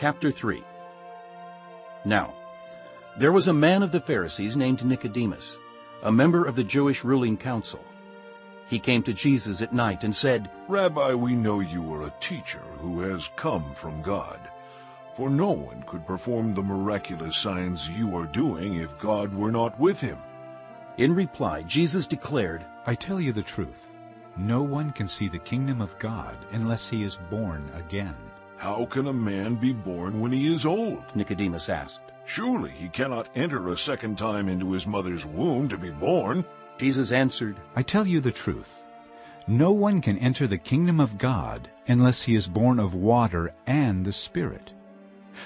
Chapter 3 Now, there was a man of the Pharisees named Nicodemus, a member of the Jewish ruling council. He came to Jesus at night and said, Rabbi, we know you are a teacher who has come from God. For no one could perform the miraculous signs you are doing if God were not with him. In reply, Jesus declared, I tell you the truth. No one can see the kingdom of God unless he is born again. How can a man be born when he is old? Nicodemus asked. Surely he cannot enter a second time into his mother's womb to be born. Jesus answered, I tell you the truth. No one can enter the kingdom of God unless he is born of water and the Spirit.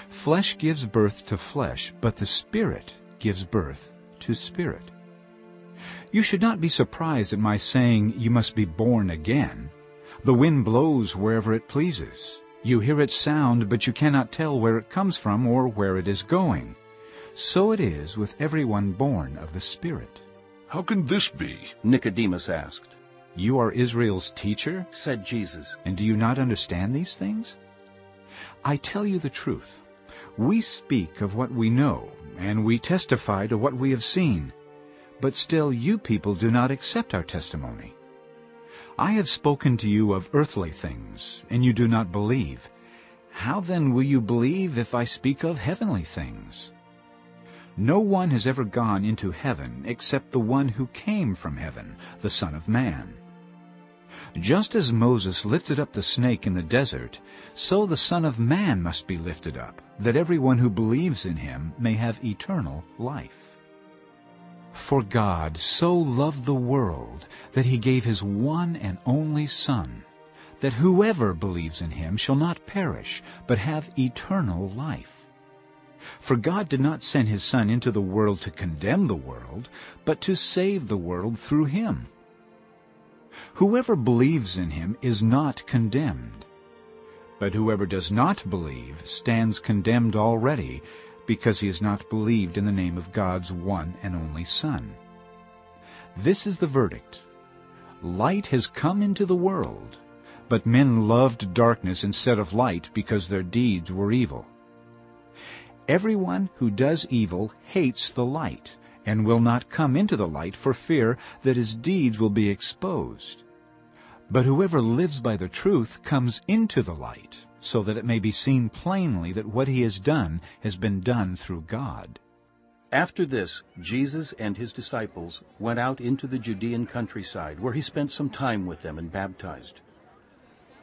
Flesh gives birth to flesh, but the Spirit gives birth to spirit. You should not be surprised at my saying you must be born again. The wind blows wherever it pleases. You hear its sound, but you cannot tell where it comes from or where it is going. So it is with everyone born of the Spirit. How can this be? Nicodemus asked. You are Israel's teacher, said Jesus, and do you not understand these things? I tell you the truth. We speak of what we know, and we testify to what we have seen. But still you people do not accept our testimony. I have spoken to you of earthly things, and you do not believe. How then will you believe if I speak of heavenly things? No one has ever gone into heaven except the one who came from heaven, the Son of Man. Just as Moses lifted up the snake in the desert, so the Son of Man must be lifted up, that everyone who believes in him may have eternal life. For God so loved the world that he gave his one and only Son, that whoever believes in him shall not perish, but have eternal life. For God did not send his Son into the world to condemn the world, but to save the world through him. Whoever believes in him is not condemned. But whoever does not believe stands condemned already, because he has not believed in the name of God's one and only Son. This is the verdict. Light has come into the world, but men loved darkness instead of light because their deeds were evil. Everyone who does evil hates the light and will not come into the light for fear that his deeds will be exposed. But whoever lives by the truth comes into the light, so that it may be seen plainly that what he has done has been done through God. After this, Jesus and his disciples went out into the Judean countryside, where he spent some time with them and baptized.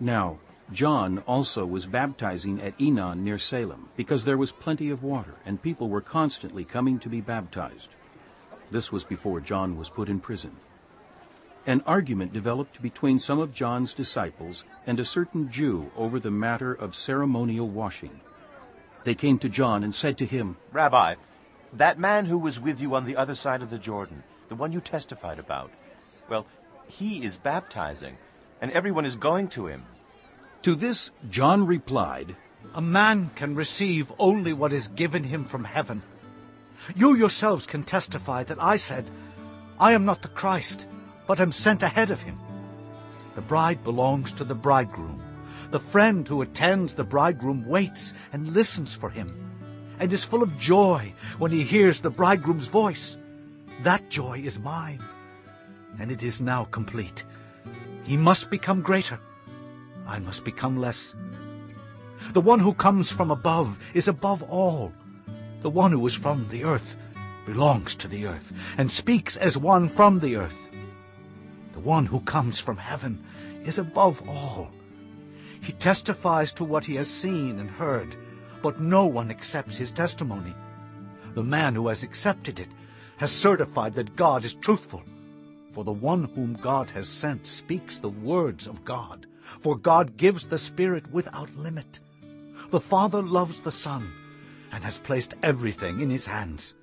Now, John also was baptizing at Aenon near Salim, because there was plenty of water, and people were constantly coming to be baptized. This was before John was put in prison. An argument developed between some of John's disciples and a certain Jew over the matter of ceremonial washing. They came to John and said to him, Rabbi, that man who was with you on the other side of the Jordan, the one you testified about, well, he is baptizing, and everyone is going to him. To this John replied, A man can receive only what is given him from heaven. You yourselves can testify that I said, I am not the Christ, but am sent ahead of him. The bride belongs to the bridegroom. The friend who attends the bridegroom waits and listens for him, and is full of joy when he hears the bridegroom's voice. That joy is mine, and it is now complete. He must become greater. I must become less. The one who comes from above is above all. The one who is from the earth belongs to the earth, and speaks as one from the earth. The one who comes from heaven is above all. He testifies to what he has seen and heard, but no one accepts his testimony. The man who has accepted it has certified that God is truthful. For the one whom God has sent speaks the words of God, for God gives the Spirit without limit. The Father loves the Son and has placed everything in his hands.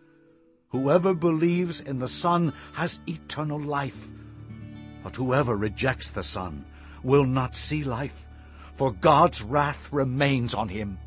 Whoever believes in the Son has eternal life. But whoever rejects the Son will not see life, for God's wrath remains on him.